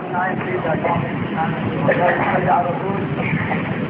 I'm trying to see if I can't get out of the room.